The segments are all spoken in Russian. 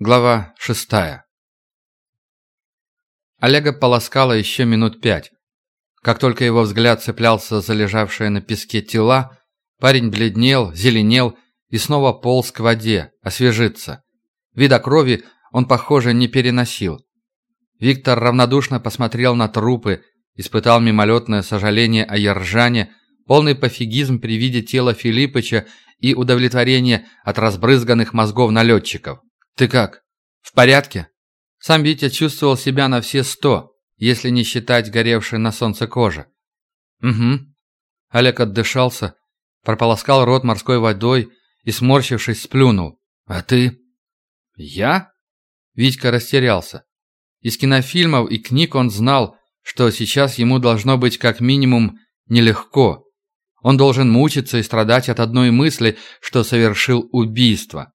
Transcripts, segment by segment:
Глава шестая. Олега полоскало еще минут пять. Как только его взгляд цеплялся за лежавшие на песке тела, парень бледнел, зеленел и снова полз к воде, освежиться. Вида крови он, похоже, не переносил. Виктор равнодушно посмотрел на трупы, испытал мимолетное сожаление о Ержане, полный пофигизм при виде тела Филиппыча и удовлетворение от разбрызганных мозгов налетчиков. «Ты как? В порядке?» Сам Витя чувствовал себя на все сто, если не считать горевшей на солнце кожи. «Угу». Олег отдышался, прополоскал рот морской водой и, сморщившись, сплюнул. «А ты?» «Я?» Витька растерялся. Из кинофильмов и книг он знал, что сейчас ему должно быть как минимум нелегко. Он должен мучиться и страдать от одной мысли, что совершил убийство.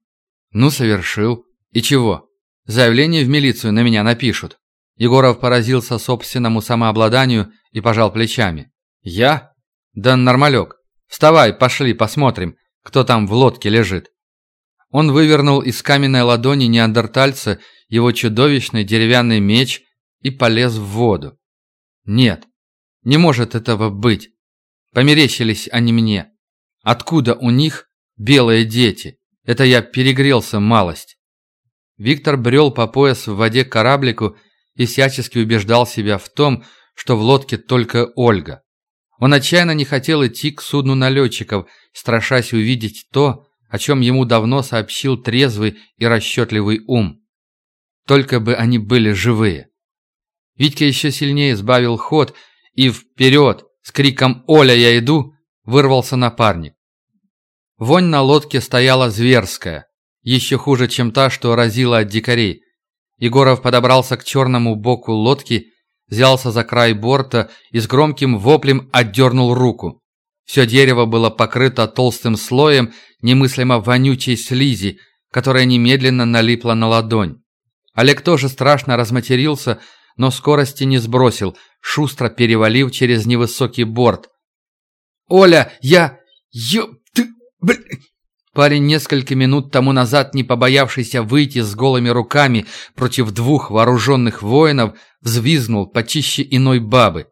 Ну, совершил. «И чего? Заявление в милицию на меня напишут». Егоров поразился собственному самообладанию и пожал плечами. «Я? Да нормалек. Вставай, пошли, посмотрим, кто там в лодке лежит». Он вывернул из каменной ладони неандертальца его чудовищный деревянный меч и полез в воду. «Нет, не может этого быть. Померещились они мне. Откуда у них белые дети? Это я перегрелся малость». Виктор брел по пояс в воде кораблику и всячески убеждал себя в том, что в лодке только Ольга. Он отчаянно не хотел идти к судну налетчиков, страшась увидеть то, о чем ему давно сообщил трезвый и расчетливый ум. Только бы они были живые. Витька еще сильнее сбавил ход и вперед с криком «Оля, я иду!» вырвался напарник. Вонь на лодке стояла зверская. Еще хуже, чем та, что разила от дикарей. Егоров подобрался к черному боку лодки, взялся за край борта и с громким воплем отдернул руку. Все дерево было покрыто толстым слоем немыслимо вонючей слизи, которая немедленно налипла на ладонь. Олег тоже страшно разматерился, но скорости не сбросил, шустро перевалив через невысокий борт. «Оля, я... ё... ты... блин...» Парень, несколько минут тому назад не побоявшийся выйти с голыми руками против двух вооруженных воинов, взвизгнул почище иной бабы.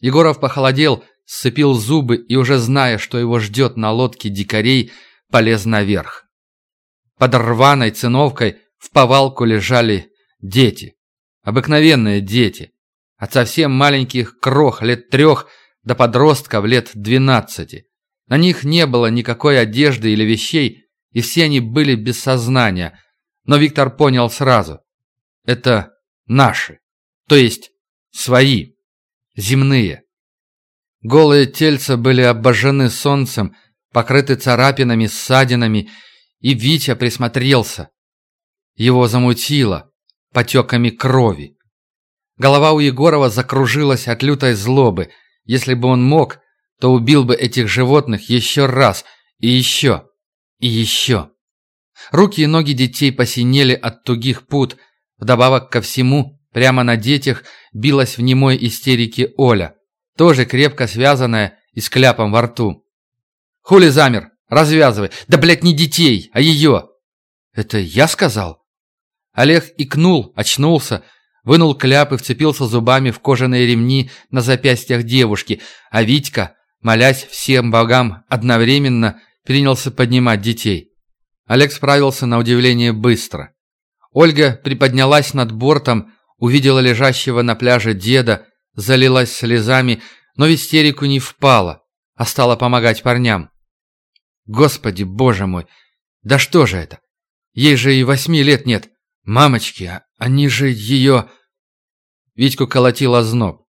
Егоров похолодел, сцепил зубы и, уже зная, что его ждет на лодке дикарей, полез наверх. Под рваной циновкой в повалку лежали дети. Обыкновенные дети. От совсем маленьких крох лет трех до подростков лет двенадцати. На них не было никакой одежды или вещей, и все они были без сознания. Но Виктор понял сразу. Это наши. То есть свои. Земные. Голые тельца были обожжены солнцем, покрыты царапинами, ссадинами, и Витя присмотрелся. Его замутило потеками крови. Голова у Егорова закружилась от лютой злобы. Если бы он мог, то убил бы этих животных еще раз, и еще, и еще. Руки и ноги детей посинели от тугих пут. Вдобавок ко всему, прямо на детях билась в немой истерике Оля, тоже крепко связанная и с кляпом во рту. «Хули замер? Развязывай! Да, блядь, не детей, а ее!» «Это я сказал?» Олег икнул, очнулся, вынул кляп и вцепился зубами в кожаные ремни на запястьях девушки, а Витька молясь всем богам одновременно, принялся поднимать детей. Олег справился на удивление быстро. Ольга приподнялась над бортом, увидела лежащего на пляже деда, залилась слезами, но в истерику не впала, а стала помогать парням. Господи, боже мой, да что же это? Ей же и восьми лет нет. Мамочки, а они же ее... Витьку колотил зноб.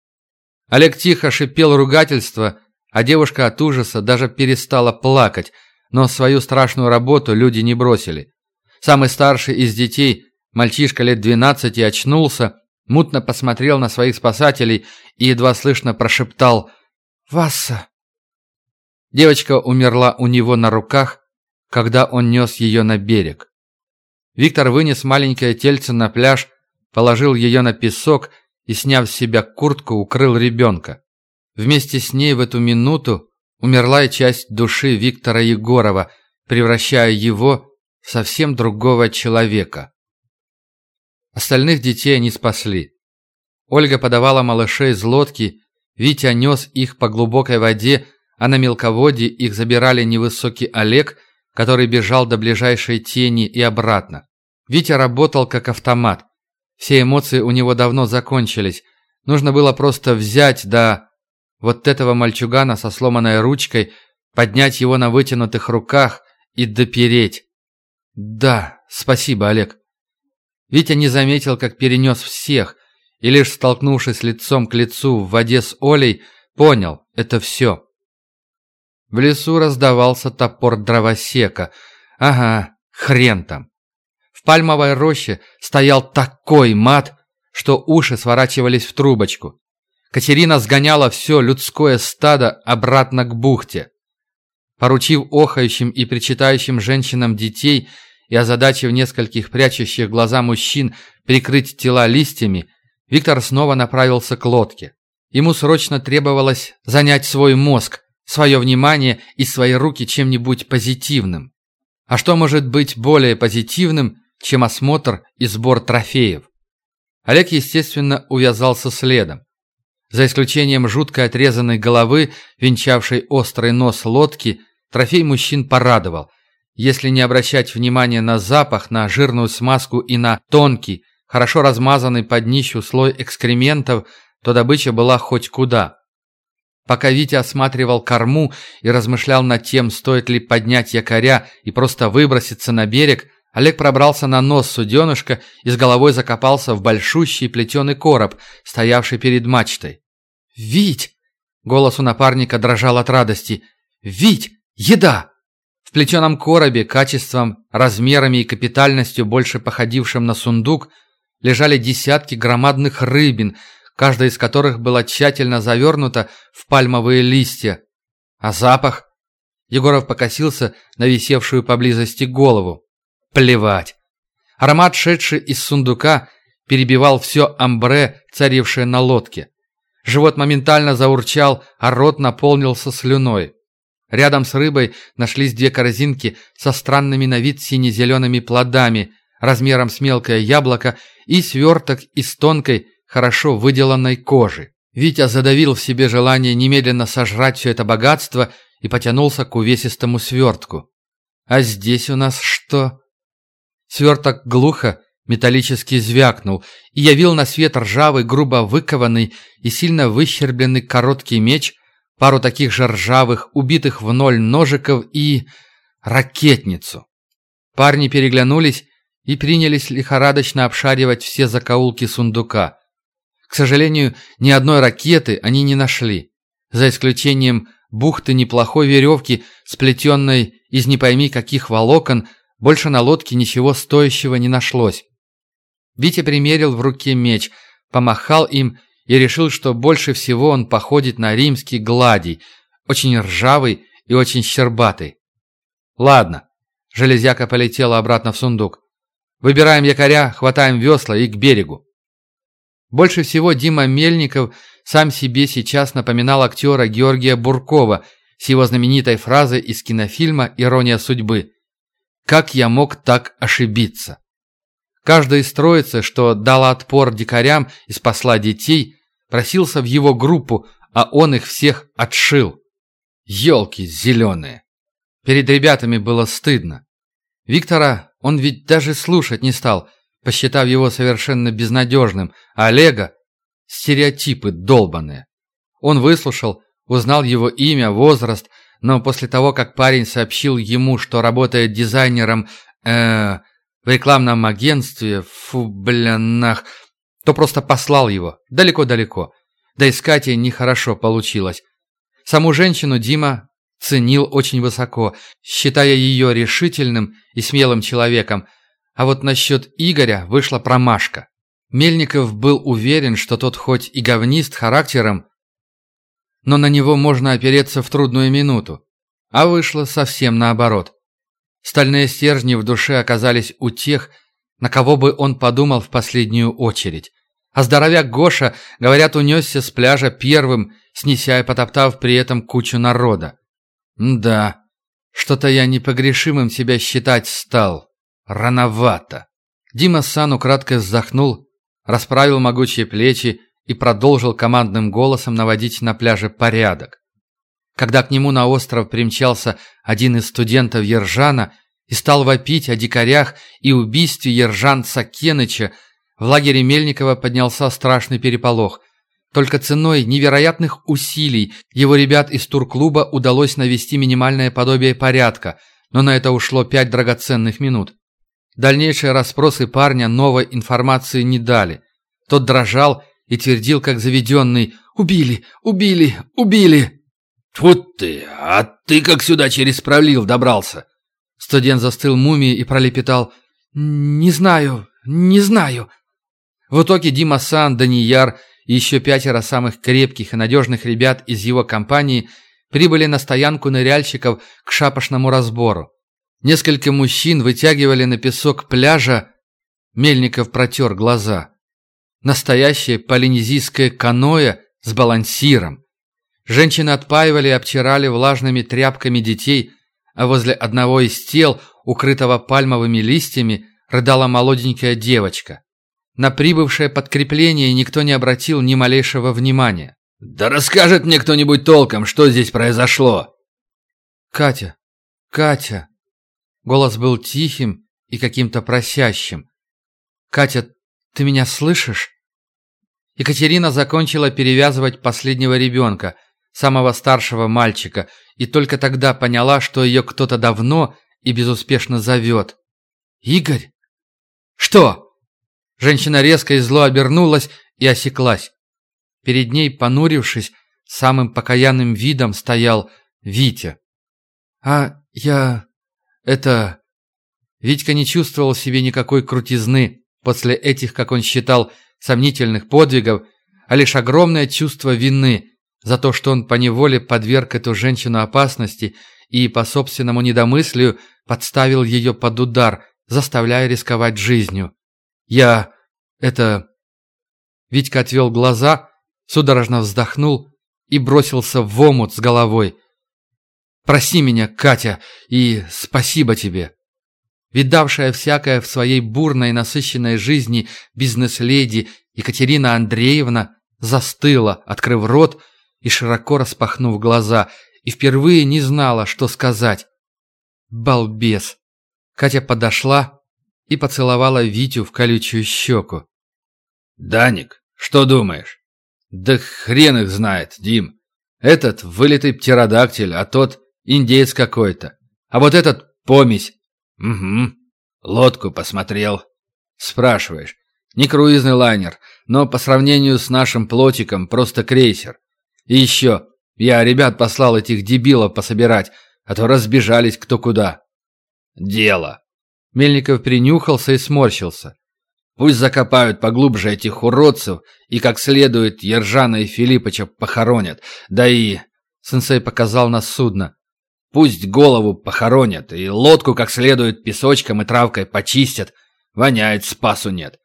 Олег тихо шипел ругательство, а девушка от ужаса даже перестала плакать, но свою страшную работу люди не бросили. Самый старший из детей, мальчишка лет 12, очнулся, мутно посмотрел на своих спасателей и едва слышно прошептал «Васса!». Девочка умерла у него на руках, когда он нес ее на берег. Виктор вынес маленькое тельце на пляж, положил ее на песок и, сняв с себя куртку, укрыл ребенка. Вместе с ней в эту минуту умерла и часть души Виктора Егорова, превращая его в совсем другого человека. Остальных детей они спасли. Ольга подавала малышей из лодки, Витя нес их по глубокой воде, а на мелководье их забирали невысокий Олег, который бежал до ближайшей тени и обратно. Витя работал как автомат. Все эмоции у него давно закончились. Нужно было просто взять, да... Вот этого мальчугана со сломанной ручкой, поднять его на вытянутых руках и допереть. Да, спасибо, Олег. Витя не заметил, как перенес всех, и лишь столкнувшись лицом к лицу в воде с Олей, понял – это все. В лесу раздавался топор дровосека. Ага, хрен там. В пальмовой роще стоял такой мат, что уши сворачивались в трубочку. Катерина сгоняла все людское стадо обратно к бухте. Поручив охающим и причитающим женщинам детей и озадачив нескольких прячущих глаза мужчин прикрыть тела листьями, Виктор снова направился к лодке. Ему срочно требовалось занять свой мозг, свое внимание и свои руки чем-нибудь позитивным. А что может быть более позитивным, чем осмотр и сбор трофеев? Олег, естественно, увязался следом. За исключением жутко отрезанной головы, венчавшей острый нос лодки, трофей мужчин порадовал. Если не обращать внимания на запах, на жирную смазку и на тонкий, хорошо размазанный под днищу слой экскрементов, то добыча была хоть куда. Пока Витя осматривал корму и размышлял над тем, стоит ли поднять якоря и просто выброситься на берег, Олег пробрался на нос суденышка и с головой закопался в большущий плетеный короб, стоявший перед мачтой. «Вить!» — голос у напарника дрожал от радости. «Вить! Еда!» В плетеном коробе, качеством, размерами и капитальностью больше походившим на сундук, лежали десятки громадных рыбин, каждая из которых была тщательно завернута в пальмовые листья. А запах? Егоров покосился на висевшую поблизости голову. Плевать. Аромат, шедший из сундука, перебивал все амбре, царившее на лодке. Живот моментально заурчал, а рот наполнился слюной. Рядом с рыбой нашлись две корзинки со странными на вид сине-зелеными плодами, размером с мелкое яблоко, и сверток из тонкой, хорошо выделанной кожи. Витя задавил в себе желание немедленно сожрать все это богатство и потянулся к увесистому свертку. «А здесь у нас что?» Сверток глухо, металлически звякнул и явил на свет ржавый, грубо выкованный и сильно выщербленный короткий меч, пару таких же ржавых, убитых в ноль ножиков и... ракетницу. Парни переглянулись и принялись лихорадочно обшаривать все закоулки сундука. К сожалению, ни одной ракеты они не нашли, за исключением бухты неплохой веревки, сплетенной из не пойми каких волокон, больше на лодке ничего стоящего не нашлось. Витя примерил в руке меч, помахал им и решил, что больше всего он походит на римский гладий, очень ржавый и очень щербатый. Ладно, железяка полетела обратно в сундук. Выбираем якоря, хватаем весла и к берегу. Больше всего Дима Мельников сам себе сейчас напоминал актера Георгия Буркова с его знаменитой фразой из кинофильма «Ирония судьбы». «Как я мог так ошибиться?» Каждый из троицы, что дала отпор дикарям и спасла детей, просился в его группу, а он их всех отшил. Елки зеленые. Перед ребятами было стыдно. Виктора он ведь даже слушать не стал, посчитав его совершенно безнадежным, а Олега – стереотипы долбаные. Он выслушал, узнал его имя, возраст, но после того, как парень сообщил ему, что работает дизайнером э, в рекламном агентстве, фу, блянах, то просто послал его далеко-далеко. Да искать ей нехорошо получилось. Саму женщину Дима ценил очень высоко, считая ее решительным и смелым человеком, а вот насчет Игоря вышла промашка. Мельников был уверен, что тот хоть и говнист характером, но на него можно опереться в трудную минуту. А вышло совсем наоборот. Стальные стержни в душе оказались у тех, на кого бы он подумал в последнюю очередь. А здоровяк Гоша, говорят, унесся с пляжа первым, снеся и потоптав при этом кучу народа. Да, что-то я непогрешимым себя считать стал. Рановато. Дима Сан украдкой вздохнул, расправил могучие плечи и продолжил командным голосом наводить на пляже порядок. Когда к нему на остров примчался один из студентов Ержана и стал вопить о дикарях и убийстве Ержанца Кеныча, в лагере Мельникова поднялся страшный переполох. Только ценой невероятных усилий его ребят из турклуба удалось навести минимальное подобие порядка, но на это ушло пять драгоценных минут. Дальнейшие расспросы парня новой информации не дали. Тот дрожал и твердил, как заведенный «Убили! Убили! Убили!» «Тут ты! А ты как сюда через пролив добрался?» Студент застыл мумией и пролепетал «Не знаю, не знаю». В итоге Дима Сан, Данияр и еще пятеро самых крепких и надежных ребят из его компании прибыли на стоянку ныряльщиков к шапошному разбору. Несколько мужчин вытягивали на песок пляжа. Мельников протер глаза. Настоящее полинезийское каноэ с балансиром. Женщины отпаивали и обтирали влажными тряпками детей, а возле одного из тел, укрытого пальмовыми листьями, рыдала молоденькая девочка. На прибывшее подкрепление никто не обратил ни малейшего внимания. «Да расскажет мне кто-нибудь толком, что здесь произошло!» «Катя! Катя!» Голос был тихим и каким-то просящим. «Катя, ты меня слышишь?» Екатерина закончила перевязывать последнего ребенка, самого старшего мальчика, и только тогда поняла, что ее кто-то давно и безуспешно зовет. «Игорь?» «Что?» Женщина резко и зло обернулась и осеклась. Перед ней, понурившись, самым покаянным видом стоял Витя. «А я... это...» Витька не чувствовал себе никакой крутизны после этих, как он считал, сомнительных подвигов, а лишь огромное чувство вины за то, что он поневоле подверг эту женщину опасности и по собственному недомыслию подставил ее под удар, заставляя рисковать жизнью. «Я... это...» Витька отвел глаза, судорожно вздохнул и бросился в омут с головой. «Проси меня, Катя, и спасибо тебе!» Видавшая всякое в своей бурной насыщенной жизни бизнес-леди Екатерина Андреевна застыла, открыв рот и широко распахнув глаза, и впервые не знала, что сказать. «Балбес!» Катя подошла, и поцеловала Витю в колючую щеку. «Даник, что думаешь?» «Да хрен их знает, Дим. Этот вылитый птеродактиль, а тот индеец какой-то. А вот этот помесь». «Угу. Лодку посмотрел». «Спрашиваешь. Не круизный лайнер, но по сравнению с нашим плотиком просто крейсер. И еще, я ребят послал этих дебилов пособирать, а то разбежались кто куда». «Дело», Мельников принюхался и сморщился. Пусть закопают поглубже этих уродцев и как следует Ержана и Филиппыча похоронят. Да и... Сенсей показал на судно. Пусть голову похоронят и лодку как следует песочком и травкой почистят. Воняет, спасу нет.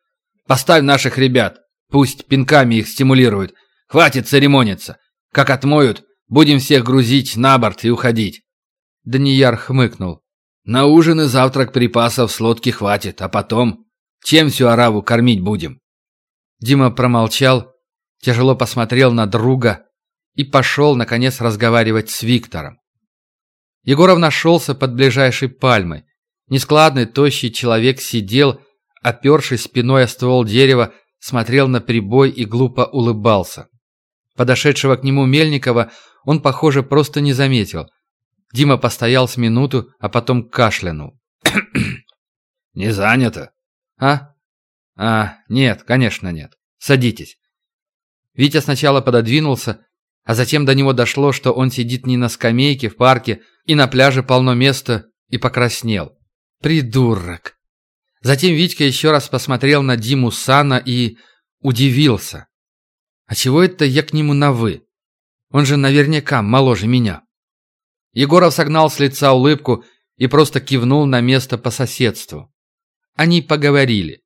Поставь наших ребят. Пусть пинками их стимулируют. Хватит церемониться. Как отмоют, будем всех грузить на борт и уходить. Данияр хмыкнул. На ужин и завтрак припасов с лодки хватит, а потом... Чем всю араву кормить будем?» Дима промолчал, тяжело посмотрел на друга и пошел, наконец, разговаривать с Виктором. Егоров нашелся под ближайшей пальмой. Нескладный, тощий человек сидел, опершись спиной о ствол дерева, смотрел на прибой и глупо улыбался. Подошедшего к нему Мельникова он, похоже, просто не заметил – Дима постоял с минуту, а потом кашлянул. «Не занято?» «А? А, нет, конечно нет. Садитесь». Витя сначала пододвинулся, а затем до него дошло, что он сидит не на скамейке в парке, и на пляже полно места, и покраснел. «Придурок!» Затем Витька еще раз посмотрел на Диму Сана и удивился. «А чего это я к нему на «вы»? Он же наверняка моложе меня». Егоров согнал с лица улыбку и просто кивнул на место по соседству. Они поговорили.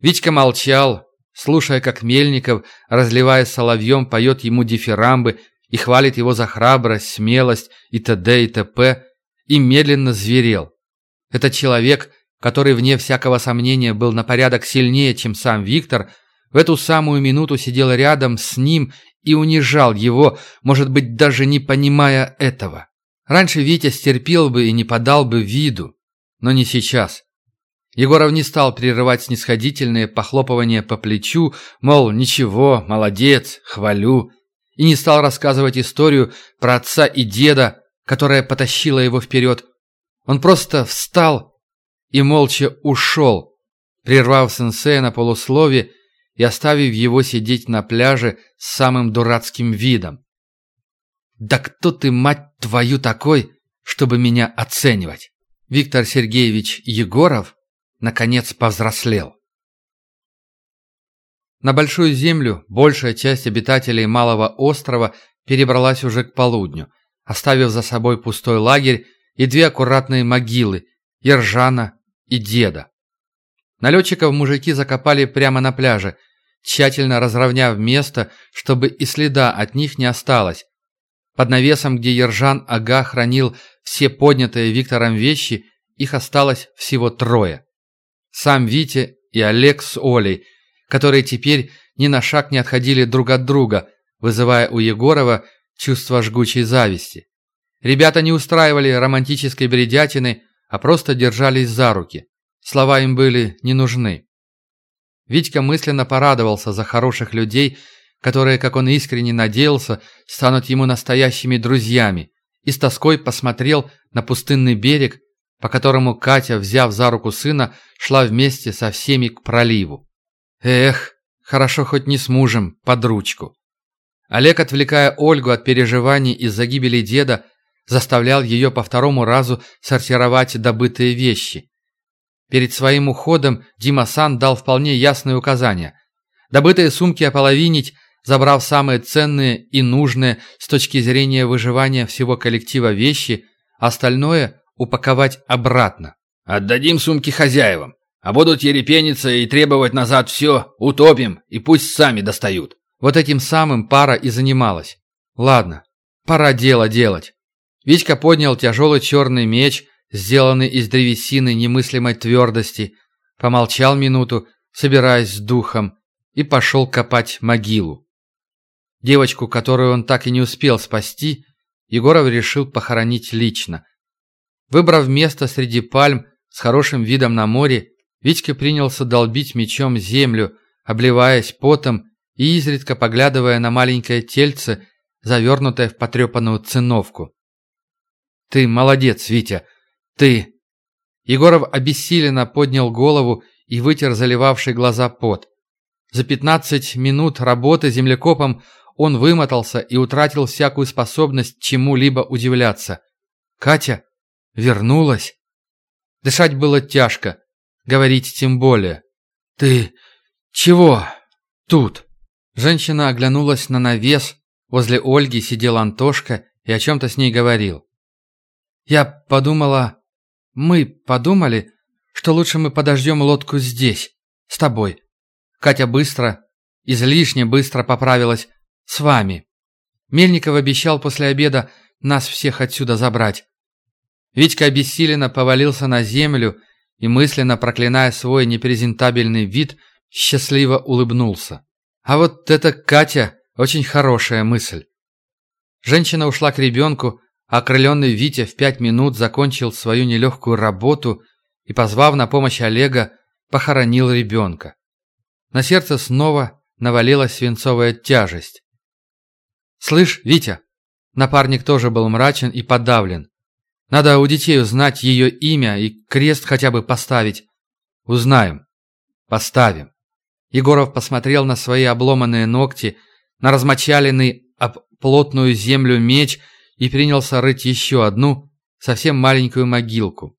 Витька молчал, слушая, как Мельников, разливая соловьем, поет ему дифирамбы и хвалит его за храбрость, смелость и т.д. и т.п., и медленно зверел. Этот человек, который, вне всякого сомнения, был на порядок сильнее, чем сам Виктор, в эту самую минуту сидел рядом с ним и унижал его, может быть, даже не понимая этого. Раньше Витя стерпел бы и не подал бы виду, но не сейчас. Егоров не стал прерывать снисходительные похлопывания по плечу, мол, ничего, молодец, хвалю, и не стал рассказывать историю про отца и деда, которая потащила его вперед. Он просто встал и молча ушел, прервав сенсея на полуслове и оставив его сидеть на пляже с самым дурацким видом. «Да кто ты, мать твою, такой, чтобы меня оценивать?» Виктор Сергеевич Егоров, наконец, повзрослел. На Большую Землю большая часть обитателей Малого острова перебралась уже к полудню, оставив за собой пустой лагерь и две аккуратные могилы – Ержана и деда. Налетчиков мужики закопали прямо на пляже, тщательно разровняв место, чтобы и следа от них не осталось. Под навесом, где Ержан Ага хранил все поднятые Виктором вещи, их осталось всего трое. Сам Витя и Олег с Олей, которые теперь ни на шаг не отходили друг от друга, вызывая у Егорова чувство жгучей зависти. Ребята не устраивали романтической бредятины, а просто держались за руки. Слова им были не нужны. Витька мысленно порадовался за хороших людей, которые, как он искренне надеялся, станут ему настоящими друзьями, и с тоской посмотрел на пустынный берег, по которому Катя, взяв за руку сына, шла вместе со всеми к проливу. Эх, хорошо хоть не с мужем, под ручку. Олег, отвлекая Ольгу от переживаний из-за гибели деда, заставлял ее по второму разу сортировать добытые вещи. Перед своим уходом Дима Сан дал вполне ясные указания. Добытые сумки ополовинить, забрав самые ценные и нужные с точки зрения выживания всего коллектива вещи, остальное упаковать обратно. «Отдадим сумки хозяевам, а будут ерепениться и требовать назад все, утопим и пусть сами достают». Вот этим самым пара и занималась. Ладно, пора дело делать. Витька поднял тяжелый черный меч, сделанный из древесины немыслимой твердости, помолчал минуту, собираясь с духом, и пошел копать могилу. Девочку, которую он так и не успел спасти, Егоров решил похоронить лично. Выбрав место среди пальм с хорошим видом на море, Витька принялся долбить мечом землю, обливаясь потом и изредка поглядывая на маленькое тельце, завернутое в потрепанную циновку. «Ты молодец, Витя! Ты!» Егоров обессиленно поднял голову и вытер заливавший глаза пот. За пятнадцать минут работы землекопом он вымотался и утратил всякую способность чему-либо удивляться. «Катя? Вернулась?» Дышать было тяжко, говорить тем более. «Ты чего тут?» Женщина оглянулась на навес. Возле Ольги сидел Антошка и о чем-то с ней говорил. Я подумала... Мы подумали, что лучше мы подождем лодку здесь, с тобой. Катя быстро, излишне быстро поправилась с вами. Мельников обещал после обеда нас всех отсюда забрать. Витька обессиленно повалился на землю и, мысленно проклиная свой непрезентабельный вид, счастливо улыбнулся. А вот это Катя очень хорошая мысль. Женщина ушла к ребенку, Окрыленный Витя в пять минут закончил свою нелегкую работу и, позвав на помощь Олега, похоронил ребенка. На сердце снова навалилась свинцовая тяжесть. «Слышь, Витя!» Напарник тоже был мрачен и подавлен. «Надо у детей узнать ее имя и крест хотя бы поставить». «Узнаем. Поставим». Егоров посмотрел на свои обломанные ногти, на размочаленный об плотную землю меч – и принялся рыть еще одну, совсем маленькую могилку.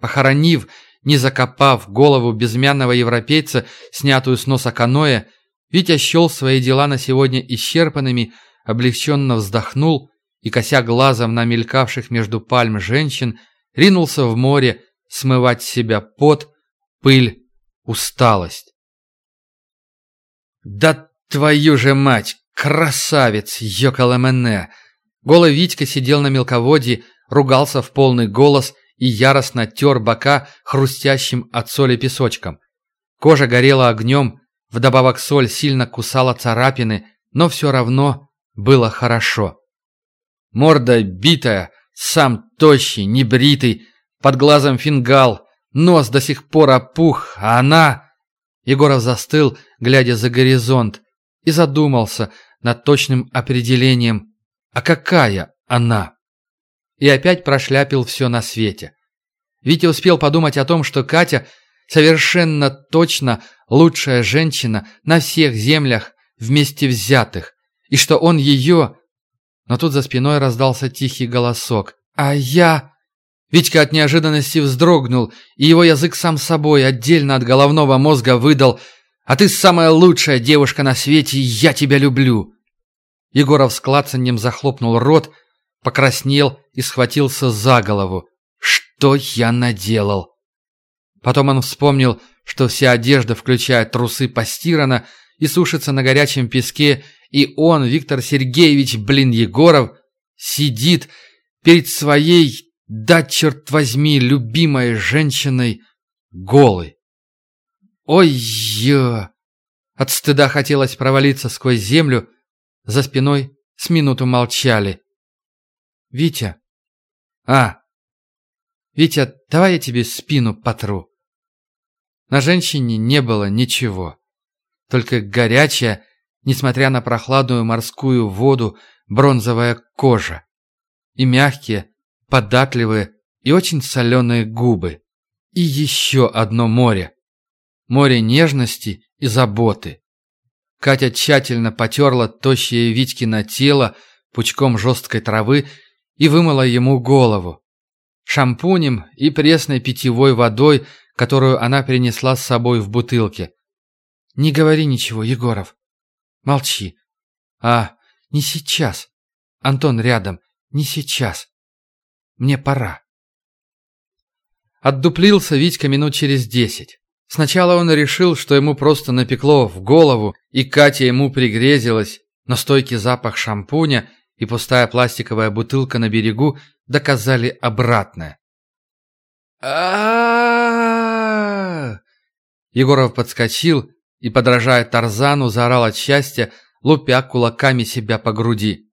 Похоронив, не закопав голову безымянного европейца, снятую с носа каноэ, Витя счел свои дела на сегодня исчерпанными, облегченно вздохнул и, кося глазом на мелькавших между пальм женщин, ринулся в море смывать с себя пот, пыль, усталость. «Да твою же мать! Красавец, Йокаламене!» Голый Витька сидел на мелководье, ругался в полный голос и яростно тер бока хрустящим от соли песочком. Кожа горела огнем, вдобавок соль сильно кусала царапины, но все равно было хорошо. Морда битая, сам тощий, небритый, под глазом фингал, нос до сих пор опух, а она... Егоров застыл, глядя за горизонт, и задумался над точным определением «А какая она?» И опять прошляпил все на свете. Витя успел подумать о том, что Катя совершенно точно лучшая женщина на всех землях вместе взятых, и что он ее... Но тут за спиной раздался тихий голосок. «А я...» Витька от неожиданности вздрогнул, и его язык сам собой отдельно от головного мозга выдал «А ты самая лучшая девушка на свете, я тебя люблю!» Егоров с клацаньем захлопнул рот, покраснел и схватился за голову. «Что я наделал?» Потом он вспомнил, что вся одежда, включая трусы, постирана и сушится на горячем песке, и он, Виктор Сергеевич, блин, Егоров, сидит перед своей да, черт возьми, любимой женщиной голой. Ой-ё! От стыда хотелось провалиться сквозь землю. За спиной с минуту молчали. «Витя!» «А!» «Витя, давай я тебе спину потру». На женщине не было ничего. Только горячая, несмотря на прохладную морскую воду, бронзовая кожа. И мягкие, податливые и очень соленые губы. И еще одно море. Море нежности и заботы. Катя тщательно потерла тощее Витькино тело пучком жесткой травы и вымыла ему голову. Шампунем и пресной питьевой водой, которую она принесла с собой в бутылке. «Не говори ничего, Егоров. Молчи. А, не сейчас. Антон рядом. Не сейчас. Мне пора. Отдуплился Витька минут через десять. Сначала он решил, что ему просто напекло в голову, и Катя ему пригрезилась, но стойкий запах шампуня и пустая пластиковая бутылка на берегу доказали обратное. а Егоров подскочил и, подражая Тарзану, заорал от счастья, лупя кулаками себя по груди.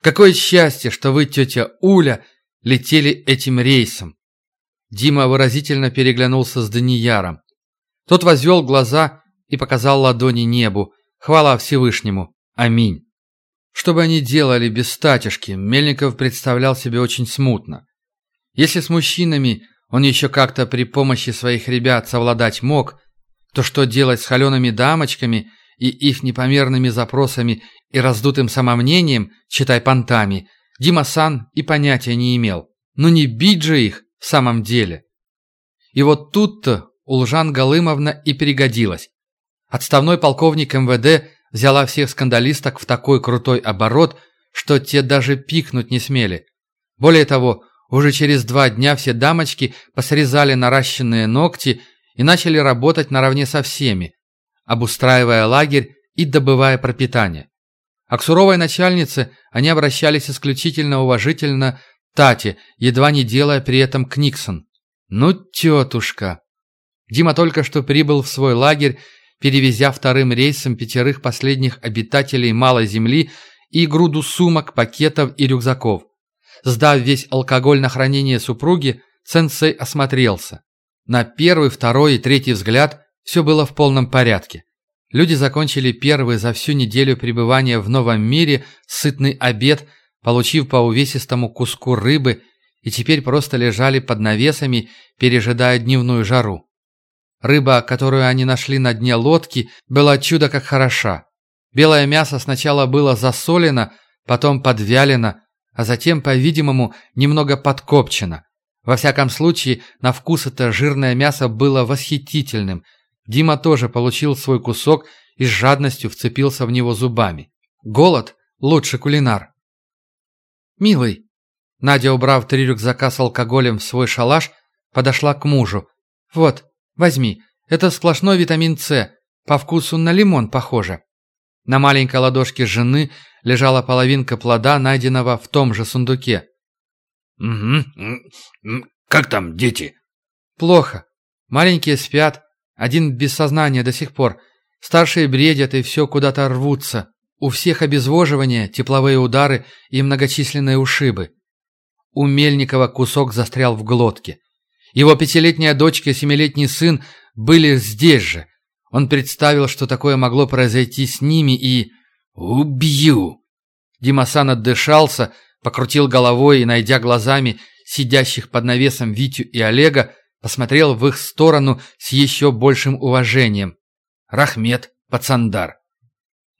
Какое счастье, что вы, тетя Уля, летели этим рейсом!» Дима выразительно переглянулся с Данияром. Тот возвел глаза и показал ладони небу. Хвала Всевышнему. Аминь. Что бы они делали без статишки, Мельников представлял себе очень смутно. Если с мужчинами он еще как-то при помощи своих ребят совладать мог, то что делать с холеными дамочками и их непомерными запросами и раздутым самомнением, читай понтами, Дима Сан и понятия не имел. Но не бить же их в самом деле. И вот тут-то Улжан Галымовна и перегодилась. Отставной полковник МВД взяла всех скандалисток в такой крутой оборот, что те даже пикнуть не смели. Более того, уже через два дня все дамочки посрезали наращенные ногти и начали работать наравне со всеми, обустраивая лагерь и добывая пропитание. А к суровой начальнице они обращались исключительно уважительно Тате, едва не делая при этом Книксон. «Ну, тетушка!» Дима только что прибыл в свой лагерь, перевезя вторым рейсом пятерых последних обитателей Малой Земли и груду сумок, пакетов и рюкзаков. Сдав весь алкоголь на хранение супруги, сенсей осмотрелся. На первый, второй и третий взгляд все было в полном порядке. Люди закончили первый за всю неделю пребывания в новом мире сытный обед, получив по увесистому куску рыбы, и теперь просто лежали под навесами, пережидая дневную жару. Рыба, которую они нашли на дне лодки, была чудо как хороша. Белое мясо сначала было засолено, потом подвялено, а затем, по-видимому, немного подкопчено. Во всяком случае, на вкус это жирное мясо было восхитительным – Дима тоже получил свой кусок и с жадностью вцепился в него зубами. Голод – лучший кулинар. «Милый!» Надя, убрав три рюкзака с алкоголем в свой шалаш, подошла к мужу. «Вот, возьми, это сплошной витамин С, по вкусу на лимон похоже». На маленькой ладошке жены лежала половинка плода, найденного в том же сундуке. «Угу. Как там дети?» «Плохо. Маленькие спят, один без сознания до сих пор. Старшие бредят и все куда-то рвутся. У всех обезвоживание, тепловые удары и многочисленные ушибы. У Мельникова кусок застрял в глотке. Его пятилетняя дочка и семилетний сын были здесь же. Он представил, что такое могло произойти с ними и... «Убью!» Димасан отдышался, покрутил головой и, найдя глазами сидящих под навесом Витю и Олега, посмотрел в их сторону с еще большим уважением. Рахмет, пацандар.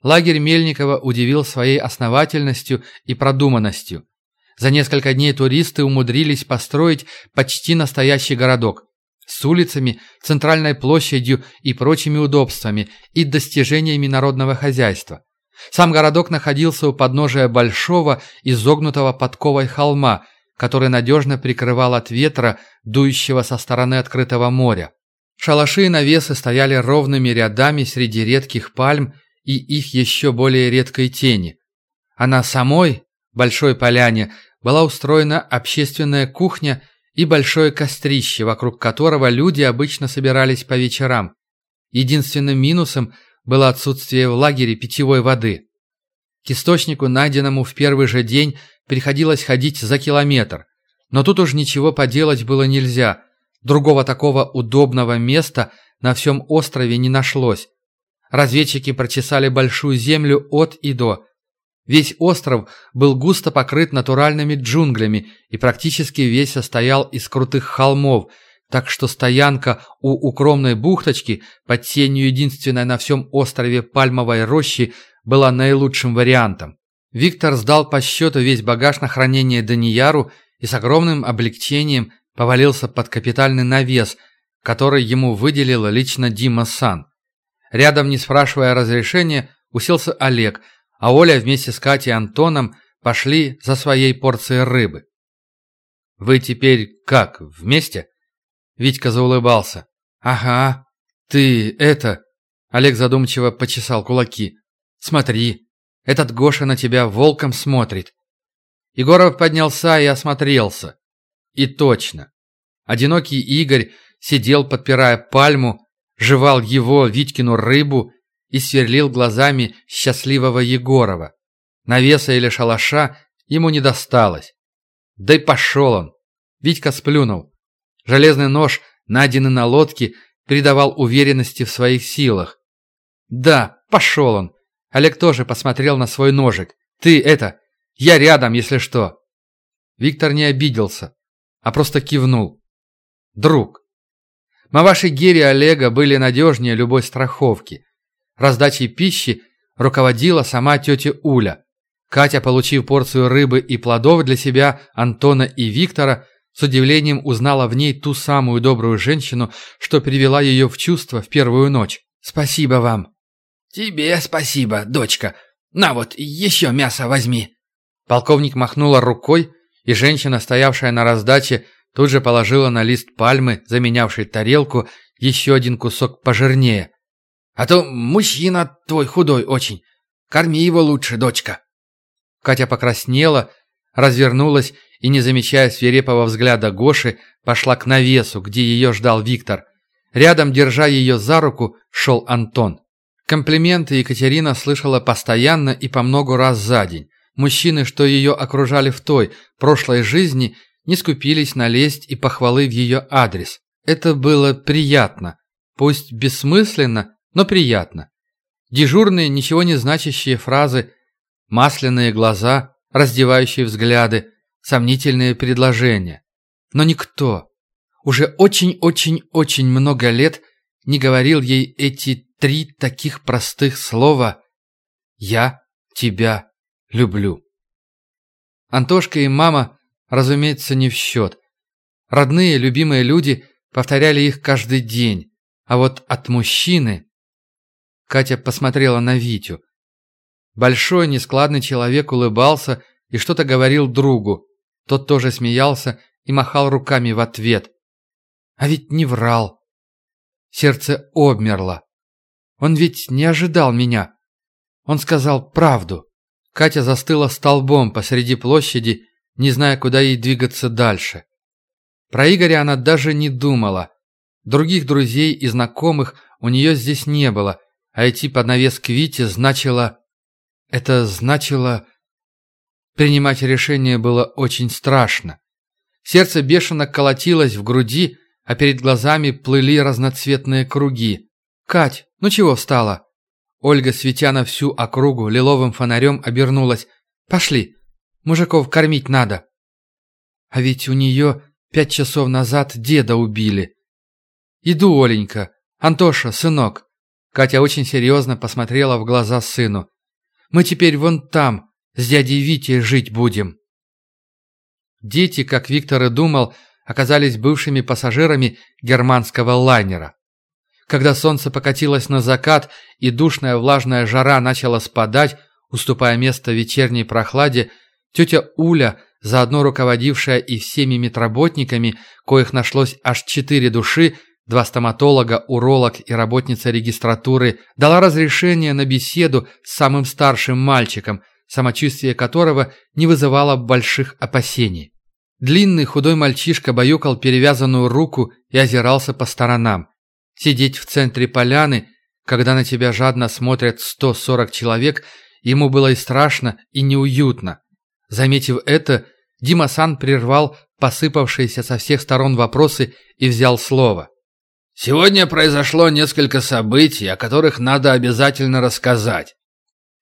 Лагерь Мельникова удивил своей основательностью и продуманностью. За несколько дней туристы умудрились построить почти настоящий городок с улицами, центральной площадью и прочими удобствами и достижениями народного хозяйства. Сам городок находился у подножия большого, изогнутого подковой холма, который надежно прикрывал от ветра, дующего со стороны открытого моря. Шалаши и навесы стояли ровными рядами среди редких пальм и их еще более редкой тени. А на самой большой поляне была устроена общественная кухня и большое кострище, вокруг которого люди обычно собирались по вечерам. Единственным минусом было отсутствие в лагере питьевой воды. К источнику, найденному в первый же день, приходилось ходить за километр. Но тут уж ничего поделать было нельзя. Другого такого удобного места на всем острове не нашлось. Разведчики прочесали большую землю от и до. Весь остров был густо покрыт натуральными джунглями и практически весь состоял из крутых холмов, так что стоянка у укромной бухточки под тенью единственной на всем острове пальмовой рощи была наилучшим вариантом. Виктор сдал по счету весь багаж на хранение Данияру и с огромным облегчением повалился под капитальный навес, который ему выделил лично Дима Сан. Рядом, не спрашивая разрешения, уселся Олег, а Оля вместе с Катей и Антоном пошли за своей порцией рыбы. «Вы теперь как, вместе?» Витька заулыбался. «Ага, ты это...» Олег задумчиво почесал кулаки. «Смотри, этот Гоша на тебя волком смотрит». Егоров поднялся и осмотрелся. И точно. Одинокий Игорь сидел, подпирая пальму, жевал его, Витькину рыбу и сверлил глазами счастливого Егорова. Навеса или шалаша ему не досталось. Да и пошел он. Витька сплюнул. Железный нож, найденный на лодке, придавал уверенности в своих силах. Да, пошел он. Олег тоже посмотрел на свой ножик. Ты это, я рядом, если что. Виктор не обиделся, а просто кивнул. Друг. Маваши Гири Олега были надежнее любой страховки. Раздачей пищи руководила сама тетя Уля. Катя, получив порцию рыбы и плодов для себя, Антона и Виктора, с удивлением узнала в ней ту самую добрую женщину, что привела ее в чувство в первую ночь. «Спасибо вам». «Тебе спасибо, дочка. На вот, еще мясо возьми». Полковник махнула рукой, и женщина, стоявшая на раздаче, Тут же положила на лист пальмы, заменявший тарелку, еще один кусок пожирнее. «А то мужчина твой худой очень. Корми его лучше, дочка». Катя покраснела, развернулась и, не замечая свирепого взгляда Гоши, пошла к навесу, где ее ждал Виктор. Рядом, держа ее за руку, шел Антон. Комплименты Екатерина слышала постоянно и по много раз за день. Мужчины, что ее окружали в той, прошлой жизни – не скупились на лесть и похвалы в ее адрес. Это было приятно. Пусть бессмысленно, но приятно. Дежурные, ничего не значащие фразы, масляные глаза, раздевающие взгляды, сомнительные предложения. Но никто, уже очень-очень-очень много лет не говорил ей эти три таких простых слова «Я тебя люблю». Антошка и мама разумеется, не в счет. Родные, любимые люди повторяли их каждый день. А вот от мужчины... Катя посмотрела на Витю. Большой, нескладный человек улыбался и что-то говорил другу. Тот тоже смеялся и махал руками в ответ. А ведь не врал. Сердце обмерло. Он ведь не ожидал меня. Он сказал правду. Катя застыла столбом посреди площади не зная, куда ей двигаться дальше. Про Игоря она даже не думала. Других друзей и знакомых у нее здесь не было, а идти под навес к Вите значило... Это значило... Принимать решение было очень страшно. Сердце бешено колотилось в груди, а перед глазами плыли разноцветные круги. «Кать, ну чего встала?» Ольга, светя на всю округу, лиловым фонарем обернулась. «Пошли, мужиков кормить надо». А ведь у нее пять часов назад деда убили. «Иду, Оленька. Антоша, сынок». Катя очень серьезно посмотрела в глаза сыну. «Мы теперь вон там, с дядей Витей жить будем». Дети, как Виктор и думал, оказались бывшими пассажирами германского лайнера. Когда солнце покатилось на закат и душная влажная жара начала спадать, уступая место вечерней прохладе, тетя Уля, заодно руководившая и всеми медработниками, коих нашлось аж четыре души, два стоматолога, уролог и работница регистратуры, дала разрешение на беседу с самым старшим мальчиком, самочувствие которого не вызывало больших опасений. Длинный худой мальчишка баюкал перевязанную руку и озирался по сторонам. Сидеть в центре поляны, когда на тебя жадно смотрят 140 человек, ему было и страшно, и неуютно. Заметив это, Дима Сан прервал посыпавшиеся со всех сторон вопросы и взял слово. «Сегодня произошло несколько событий, о которых надо обязательно рассказать.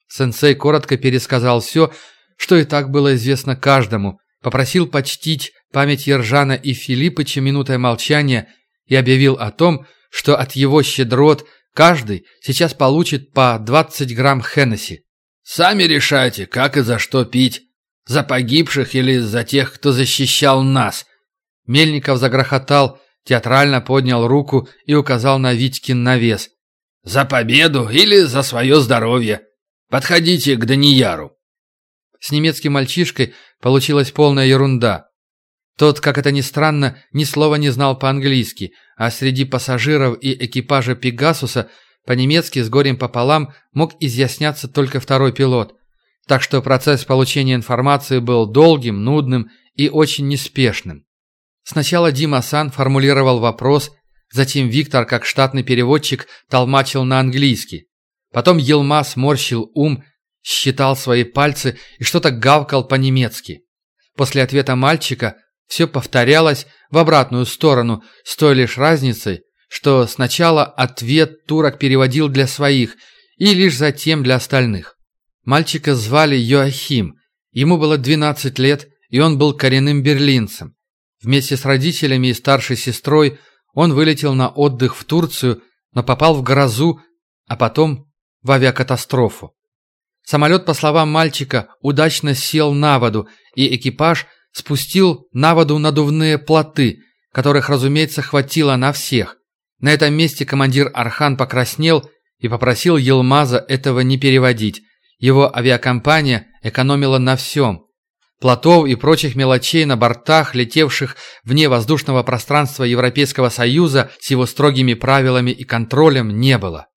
Сенсей коротко пересказал все, что и так было известно каждому, попросил почтить память Ержана и Филиппыча минутой молчания и объявил о том, что от его щедрот каждый сейчас получит по 20 грамм Хеннесси. «Сами решайте, как и за что пить. За погибших или за тех, кто защищал нас?» Мельников загрохотал, театрально поднял руку и указал на Витькин навес. «За победу или за свое здоровье?» Подходите к Данияру». С немецким мальчишкой получилась полная ерунда. Тот, как это ни странно, ни слова не знал по-английски, а среди пассажиров и экипажа «Пегасуса» по-немецки с горем пополам мог изъясняться только второй пилот. Так что процесс получения информации был долгим, нудным и очень неспешным. Сначала Дима Сан формулировал вопрос, затем Виктор, как штатный переводчик, толмачил на английский. Потом Елма сморщил ум, считал свои пальцы и что-то гавкал по-немецки. После ответа мальчика все повторялось в обратную сторону, с той лишь разницей, что сначала ответ турок переводил для своих и лишь затем для остальных. Мальчика звали Йоахим, ему было 12 лет, и он был коренным берлинцем. Вместе с родителями и старшей сестрой он вылетел на отдых в Турцию, но попал в грозу, а потом в авиакатастрофу. Самолет, по словам мальчика, удачно сел на воду, и экипаж спустил на воду надувные плоты, которых, разумеется, хватило на всех. На этом месте командир Архан покраснел и попросил Елмаза этого не переводить. Его авиакомпания экономила на всем. Плотов и прочих мелочей на бортах, летевших вне воздушного пространства Европейского Союза с его строгими правилами и контролем, не было.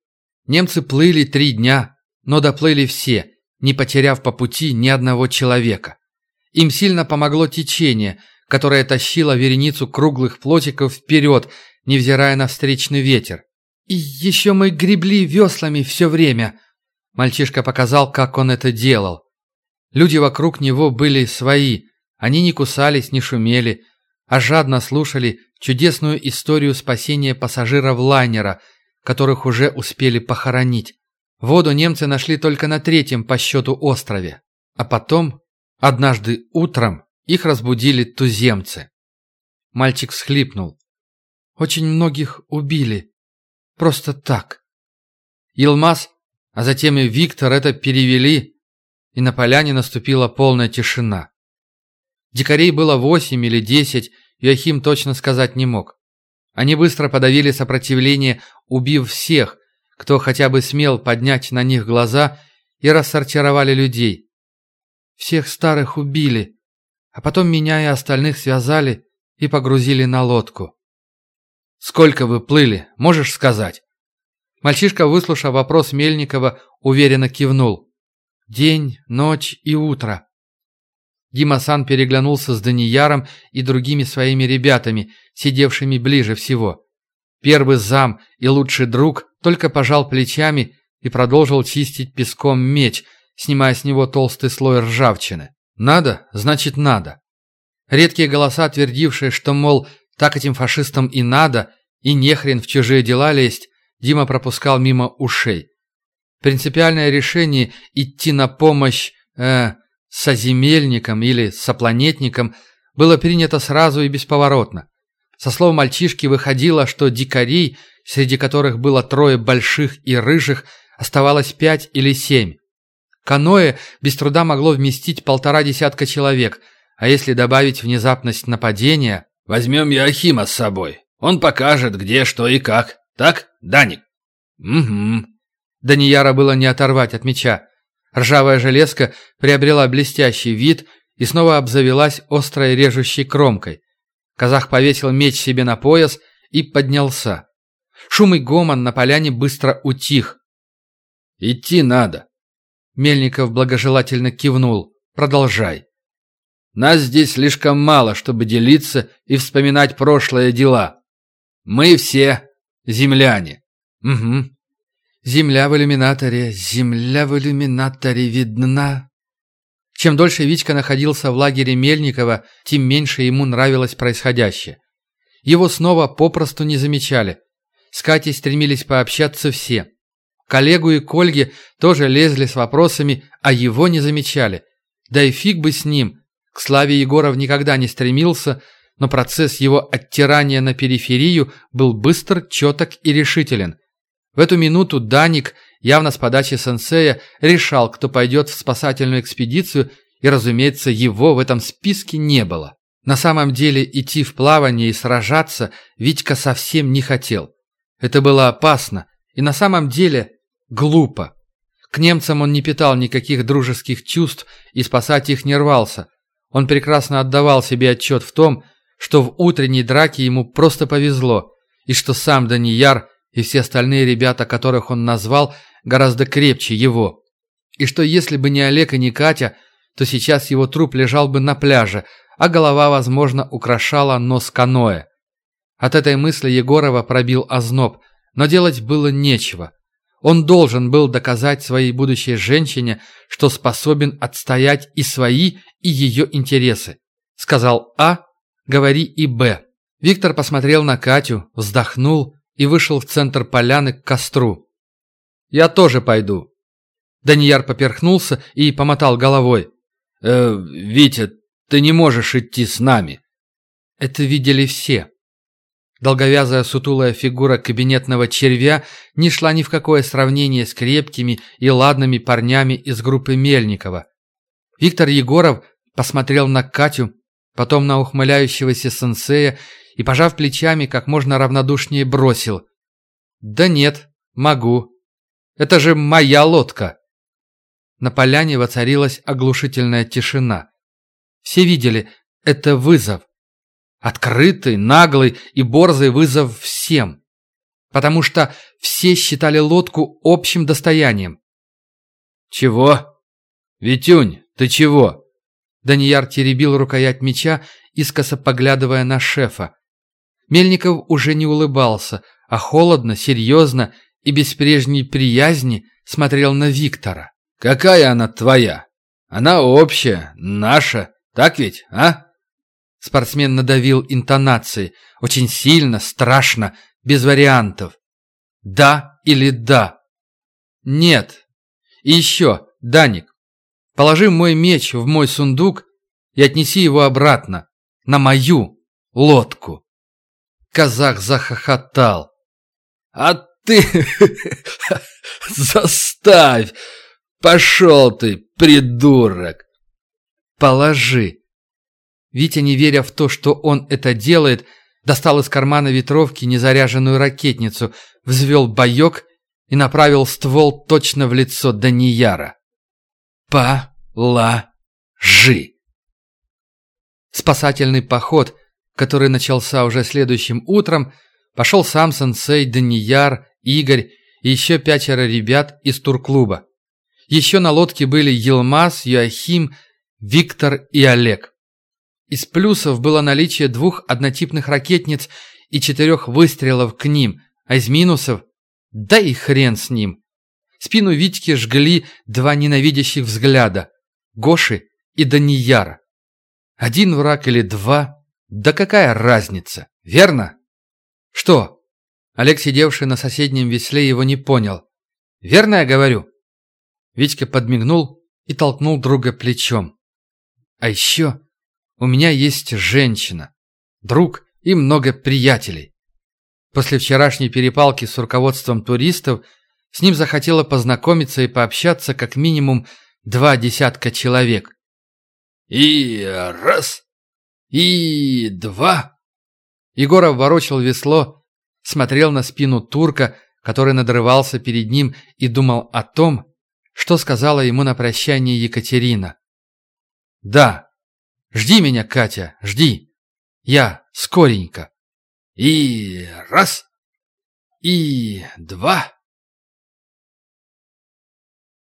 Немцы плыли три дня, но доплыли все, не потеряв по пути ни одного человека. Им сильно помогло течение, которое тащило вереницу круглых плотиков вперед, невзирая на встречный ветер. «И еще мы гребли веслами все время», — мальчишка показал, как он это делал. Люди вокруг него были свои, они не кусались, не шумели, а жадно слушали чудесную историю спасения пассажиров лайнера — которых уже успели похоронить. Воду немцы нашли только на третьем по счету острове. А потом, однажды утром, их разбудили туземцы. Мальчик всхлипнул. Очень многих убили. Просто так. Илмаз, а затем и Виктор это перевели, и на поляне наступила полная тишина. Дикарей было восемь или десять, Йохим точно сказать не мог. Они быстро подавили сопротивление, убив всех, кто хотя бы смел поднять на них глаза, и рассортировали людей. Всех старых убили, а потом меня и остальных связали и погрузили на лодку. «Сколько вы плыли, можешь сказать?» Мальчишка, выслушав вопрос Мельникова, уверенно кивнул. «День, ночь и утро». Дима-сан переглянулся с Данияром и другими своими ребятами, сидевшими ближе всего. Первый зам и лучший друг только пожал плечами и продолжил чистить песком меч, снимая с него толстый слой ржавчины. «Надо, значит надо». Редкие голоса, твердившие, что, мол, так этим фашистам и надо, и нехрен в чужие дела лезть, Дима пропускал мимо ушей. Принципиальное решение идти на помощь э, соземельникам или сопланетникам было принято сразу и бесповоротно. Со слов мальчишки выходило, что дикарей, среди которых было трое больших и рыжих, оставалось пять или семь. Каноэ без труда могло вместить полтора десятка человек, а если добавить внезапность нападения... «Возьмем Яхима с собой. Он покажет, где, что и как. Так, Даник?» «Угу». Данияра было не оторвать от меча. Ржавая железка приобрела блестящий вид и снова обзавелась острой режущей кромкой. Казах повесил меч себе на пояс и поднялся. Шум и гомон на поляне быстро утих. «Идти надо». Мельников благожелательно кивнул. «Продолжай». «Нас здесь слишком мало, чтобы делиться и вспоминать прошлые дела. Мы все земляне». «Угу. Земля в иллюминаторе, земля в иллюминаторе видна». Чем дольше Витька находился в лагере Мельникова, тем меньше ему нравилось происходящее. Его снова попросту не замечали. С Катей стремились пообщаться все. Коллегу и Кольге тоже лезли с вопросами, а его не замечали. Да и фиг бы с ним. К славе Егоров никогда не стремился, но процесс его оттирания на периферию был быстр, четок и решителен. В эту минуту Даник, явно с подачи сенсея, решал, кто пойдет в спасательную экспедицию, и, разумеется, его в этом списке не было. На самом деле идти в плавание и сражаться Витька совсем не хотел. Это было опасно и на самом деле глупо. К немцам он не питал никаких дружеских чувств и спасать их не рвался. Он прекрасно отдавал себе отчет в том, что в утренней драке ему просто повезло, и что сам Данияр и все остальные ребята, которых он назвал, гораздо крепче его. И что если бы не Олег и не Катя, то сейчас его труп лежал бы на пляже, а голова, возможно, украшала нос каноэ. От этой мысли Егорова пробил озноб, но делать было нечего. Он должен был доказать своей будущей женщине, что способен отстоять и свои, и ее интересы. Сказал А, говори и Б. Виктор посмотрел на Катю, вздохнул и вышел в центр поляны к костру. «Я тоже пойду». Данияр поперхнулся и помотал головой. «Э, «Витя, ты не можешь идти с нами». Это видели все. Долговязая сутулая фигура кабинетного червя не шла ни в какое сравнение с крепкими и ладными парнями из группы Мельникова. Виктор Егоров посмотрел на Катю, потом на ухмыляющегося сенсея и, пожав плечами, как можно равнодушнее бросил. «Да нет, могу. Это же моя лодка!» На поляне воцарилась оглушительная тишина. Все видели, это вызов. Открытый, наглый и борзый вызов всем. Потому что все считали лодку общим достоянием. «Чего? Витюнь, ты чего?» Данияр теребил рукоять меча, искоса поглядывая на шефа. Мельников уже не улыбался, а холодно, серьезно и без прежней приязни смотрел на Виктора. «Какая она твоя? Она общая, наша, так ведь, а?» Спортсмен надавил интонацией, очень сильно, страшно, без вариантов. «Да или да?» «Нет. И еще, Даник, положи мой меч в мой сундук и отнеси его обратно, на мою лодку». Казах захохотал. «А ты... заставь! Пошел ты, придурок!» «Положи!» Витя, не веря в то, что он это делает, достал из кармана ветровки незаряженную ракетницу, взвел боек и направил ствол точно в лицо Данияра. «Положи!» Спасательный поход который начался уже следующим утром, пошел сам сенсей, Данияр, Игорь и еще пятеро ребят из турклуба. Еще на лодке были Елмаз, Юахим, Виктор и Олег. Из плюсов было наличие двух однотипных ракетниц и четырех выстрелов к ним, а из минусов – да и хрен с ним. Спину Витьки жгли два ненавидящих взгляда – Гоши и Данияра. Один враг или два – да какая разница, верно? Что? Олег, сидевший на соседнем весле, его не понял. Верно я говорю? Витька подмигнул и толкнул друга плечом. А еще у меня есть женщина, друг и много приятелей. После вчерашней перепалки с руководством туристов с ним захотело познакомиться и пообщаться как минимум два десятка человек. И раз, и два. Егоров ворочал весло, смотрел на спину турка, который надрывался перед ним и думал о том, что сказала ему на прощание Екатерина. «Да, жди меня, Катя, жди. Я скоренько». И раз, и два.